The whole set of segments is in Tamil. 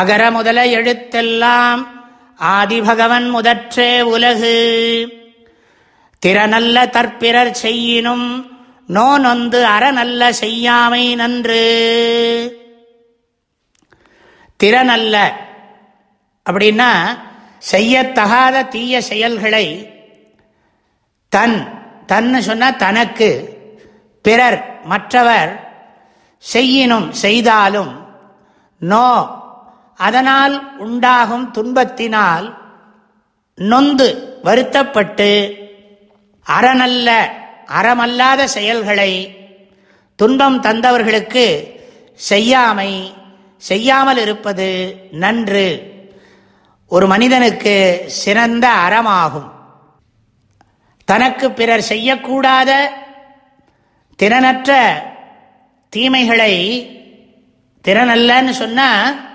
அகர முதல எழுத்தெல்லாம் ஆதிபகவன் முதற்றே உலகு. திறநல்ல தற்பிறர் செய்யினும் நோ நொந்து அறநல்ல செய்யாமை நன்று. திறனல்ல அப்படின்னா செய்யத்தகாத தீய செயல்களை தன் தன்னு சொன்ன தனக்கு பிறர் மற்றவர் செய்யினும் செய்தாலும் நோ அதனால் உண்டாகும் துன்பத்தினால் நொந்து வருத்தப்பட்டு அறநல்ல அறமல்லாத செயல்களை துன்பம் தந்தவர்களுக்கு செய்யாமை செய்யாமல் இருப்பது நன்று. ஒரு மனிதனுக்கு சிறந்த அறமாகும். தனக்கு பிறர் செய்யக்கூடாத திறனற்ற தீமைகளை திறனல்லன்னு சொன்னால்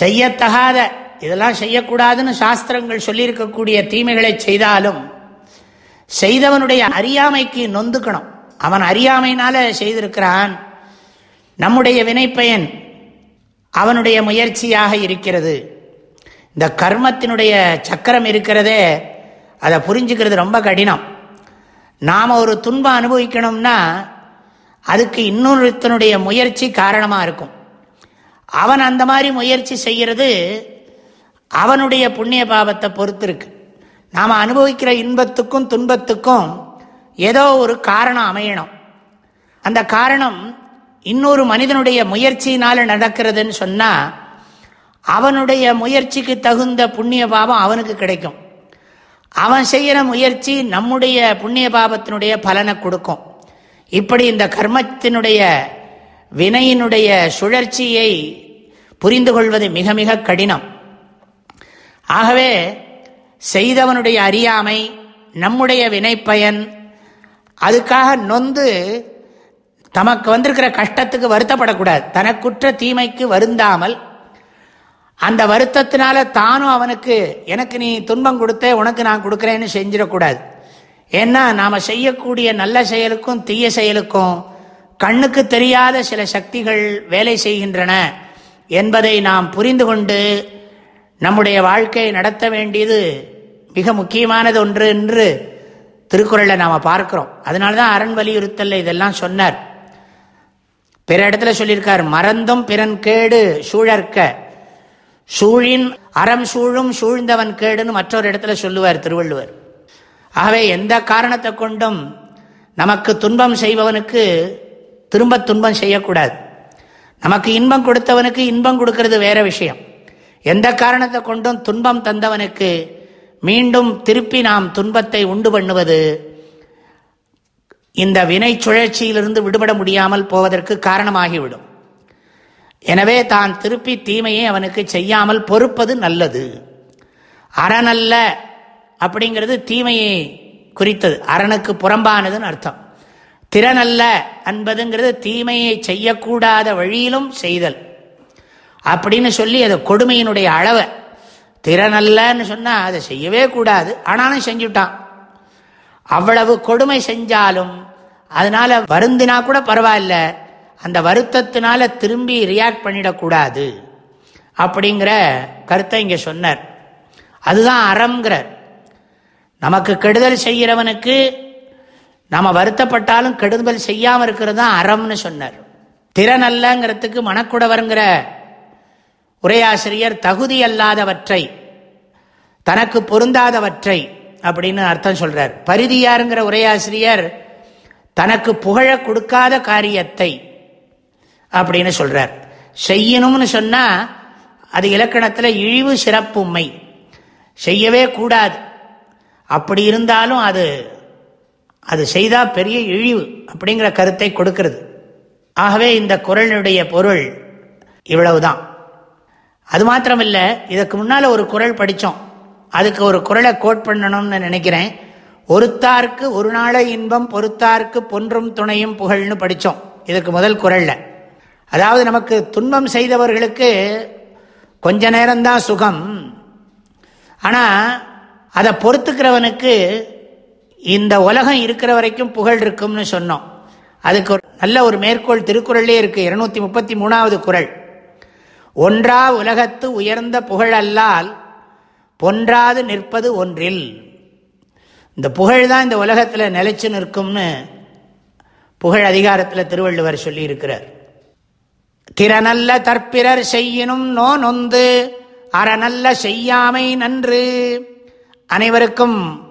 செய்யத்தகாத இதெல்லாம் செய்யக்கூடாதுன்னு சாஸ்திரங்கள் சொல்லியிருக்கக்கூடிய தீமைகளை செய்தாலும் செய்தவனுடைய அறியாமைக்கு நொந்துக்கணும். அவன் அறியாமையினால செய்திருக்கிறான். நம்முடைய வினைப்பயன் அவனுடைய முயற்சியாக இருக்கிறது. இந்த கர்மத்தினுடைய சக்கரம் இருக்கிறதே அதை புரிஞ்சுக்கிறது ரொம்ப கடினம். நாம் ஒரு துன்பம் அனுபவிக்கணும்னா அதுக்கு இன்னொருத்தனுடைய முயற்சி காரணமாக இருக்கும். அவன் அந்த மாதிரி முயற்சி செய்கிறது அவனுடைய புண்ணிய பாவத்தை பொறுத்து இருக்கு நாம் அனுபவிக்கிற இன்பத்துக்கும் துன்பத்துக்கும் ஏதோ ஒரு காரணம் அமையணும். அந்த காரணம் இன்னொரு மனிதனுடைய முயற்சியினால் நடக்கிறதுன்னு சொன்னால் அவனுடைய முயற்சிக்கு தகுந்த புண்ணிய பாவம் அவனுக்கு கிடைக்கும். அவன் செய்கிற முயற்சி நம்முடைய புண்ணிய பாவத்தினுடைய பலனை கொடுக்கும். இப்படி இந்த கர்மத்தினுடைய வினையினுடைய சுழற்சியை புரிந்து கொள்வது மிக மிக கடினம். ஆகவே செய்தவனுடைய அறியாமை நம்முடைய வினைப்பயன் அதுக்காக நொந்து தமக்கு வந்திருக்கிற கஷ்டத்துக்கு வருத்தப்படக்கூடாது. தனக்குற்ற தீமைக்கு வருந்தாமல் அந்த வருத்தத்தினால தானும் அவனுக்கு எனக்கு நீ துன்பம் கொடுத்த உனக்கு நான் கொடுக்குறேன்னு செஞ்சிடக்கூடாது. ஏன்னா நாம் செய்யக்கூடிய நல்ல செயலுக்கும் தீய செயலுக்கும் கண்ணுக்கு தெரியாத சில சக்திகள் வேலை செய்கின்றன என்பதை நாம் புரிந்து கொண்டு நம்முடைய வாழ்க்கையை நடத்த வேண்டியது மிக முக்கியமானது ஒன்று என்று திருக்குறளை நாம் பார்க்கிறோம். அதனால தான் அரண் வலியுறுத்தல் இதெல்லாம் சொன்னார். பிற இடத்துல சொல்லியிருக்கார் மறந்தும் பிறன் கேடு சூழற்க. சூழின் அறம் சூழும் சூழ்ந்தவன் கேடுன்னு மற்றொரு இடத்துல சொல்லுவார் திருவள்ளுவர். ஆகவே எந்த காரணத்தை கொண்டும் நமக்கு துன்பம் செய்பவனுக்கு திரும்ப துன்பம் செய்யக்கூடாது. நமக்கு இன்பம் கொடுத்தவனுக்கு இன்பம் கொடுக்கறது வேற விஷயம். எந்த காரணத்தை கொண்டும் துன்பம் தந்தவனுக்கு மீண்டும் திருப்பி நாம் துன்பத்தை உண்டு பண்ணுவது இந்த வினை சுழற்சியிலிருந்து விடுபட முடியாமல் போவதற்கு காரணமாகிவிடும். எனவே தான் திருப்பி தீமையை அவனுக்கு செய்யாமல் பொறுப்பது நல்லது. அரணல்ல அப்படிங்கிறது தீமையை குறித்தது. அரணுக்கு புறம்பானதுன்னு அர்த்தம். திறனல்ல என்பதுங்கிறது தீமையை செய்யக்கூடாத வழியிலும் செய்தல். அப்படின்னு சொல்லி அது கொடுமையினுடைய அளவை. திறனல்லன்னு சொன்னால் அதை செய்யவே கூடாது. ஆனாலும் செஞ்சுட்டான். அவ்வளவு கொடுமை செஞ்சாலும் அதனால வருந்தினா கூட பரவாயில்ல. அந்த வருத்தத்தினால திரும்பி ரியாக்ட் பண்ணிடக்கூடாது அப்படிங்கிற கருத்தை இங்கே சொன்னார். அதுதான் அறம்ங்கிறார். நமக்கு கெடுதல் செய்கிறவனுக்கு நாம் வருத்தப்பட்டாலும் கெடுதல் செய்யாமல் இருக்கிறது தான் அறம்னு சொன்னார். திறனல்லங்கிறதுக்கு மனக்குடவருங்கிற உரையாசிரியர் தகுதி அல்லாதவற்றை தனக்கு பொருந்தாதவற்றை அப்படின்னு அர்த்தம் சொல்றார். பரிதியாருங்கிற உரையாசிரியர் தனக்கு புகழ கொடுக்காத காரியத்தை அப்படின்னு சொல்றார். செய்யணும்னு சொன்னா அது இலக்கணத்தில் இழிவு சிறப்புமை செய்யவே கூடாது. அப்படி இருந்தாலும் அது அது செய்தால் பெரிய இழிவு அப்படிங்கிற கருத்தை கொடுக்கிறது. ஆகவே இந்த குரலினுடைய பொருள் இவ்வளவுதான். அது மாத்திரமில்லை இதுக்கு முன்னால் ஒரு குரல் படித்தோம் அதுக்கு ஒரு குரலை கோட் பண்ணணும்னு நினைக்கிறேன். ஒருத்தார்க்கு ஒரு நாளை இன்பம் பொறுத்தார்க்கு பொன்றும் துணையும் புகழ்னு படித்தோம் இதுக்கு முதல் குரலில். அதாவது நமக்கு துன்பம் செய்தவர்களுக்கு கொஞ்ச நேரம்தான் சுகம். ஆனால் அதை பொறுத்துக்கிறவனுக்கு இந்த உலகம் இருக்கிற வரைக்கும் புகழ் இருக்கும்னு சொன்னோம். அதுக்கு ஒரு நல்ல ஒரு மேற்கோள் திருக்குறளே இருக்கு. இருநூத்தி முப்பத்தி மூணாவது குரல் ஒன்றா உலகத்து உயர்ந்த புகழல்லால் பொன்றாது நிற்பது ஒன்றில். இந்த புகழ் தான் இந்த உலகத்தில் நிலைச்சு நிற்கும்னு புகழ் அதிகாரத்தில் திருவள்ளுவர் சொல்லியிருக்கிறார். திறனல்ல தற்பிறர் செய்யினும் நோ நொந்து அறநல்ல செய்யாமை நன்று. அனைவருக்கும்